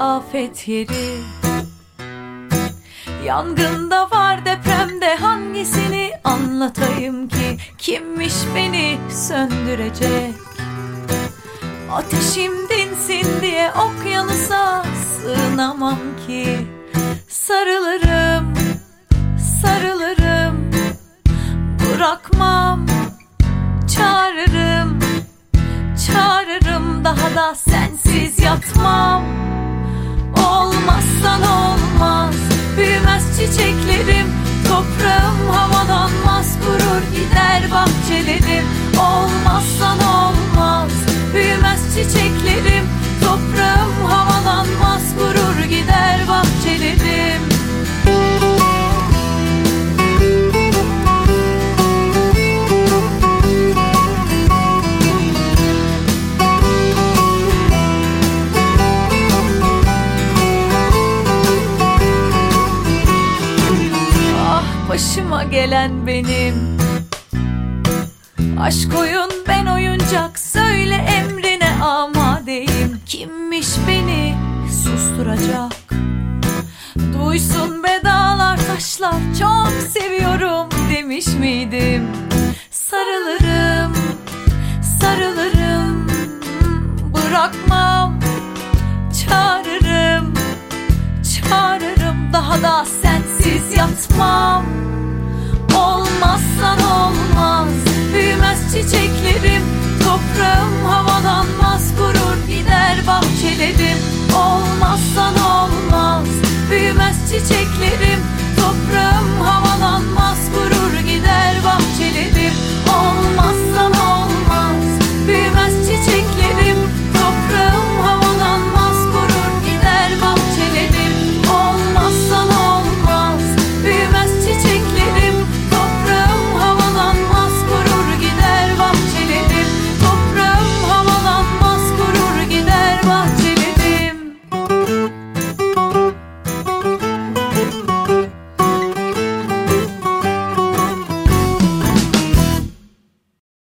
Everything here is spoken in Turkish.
afet yeri. Yangında var depremde hangisini anlatayım ki? Kimmiş beni söndürecek? Ateşim dinsin diye okyanusa sığınamam ki. Sarılırım, sarılırım. Bırakmam, çağırırım Çağırırım daha da sensiz yatmam. Olmazsan olmaz. Büyümez çiçeklerim Toprağım havalanmaz. Gurur gider bahçelerim. Olmazsan olmaz. Büyümez çiçeklerim başıma gelen benim. Aşk oyun ben oyuncak Söyle emrine amadeyim. Kimmiş beni susturacak? Duysun bedalar taşlar Çok seviyorum demiş miydim? Sarılırım Sarılırım Bırakmam. Çağırırım Çağırırım daha da sensiz yatmam. Olmazsan olmaz. Büyümez çiçeklerim. Toprağım havalanmaz. Kurur gider bahçelerim. Olmazsan olmaz. Büyümez çiçeklerim.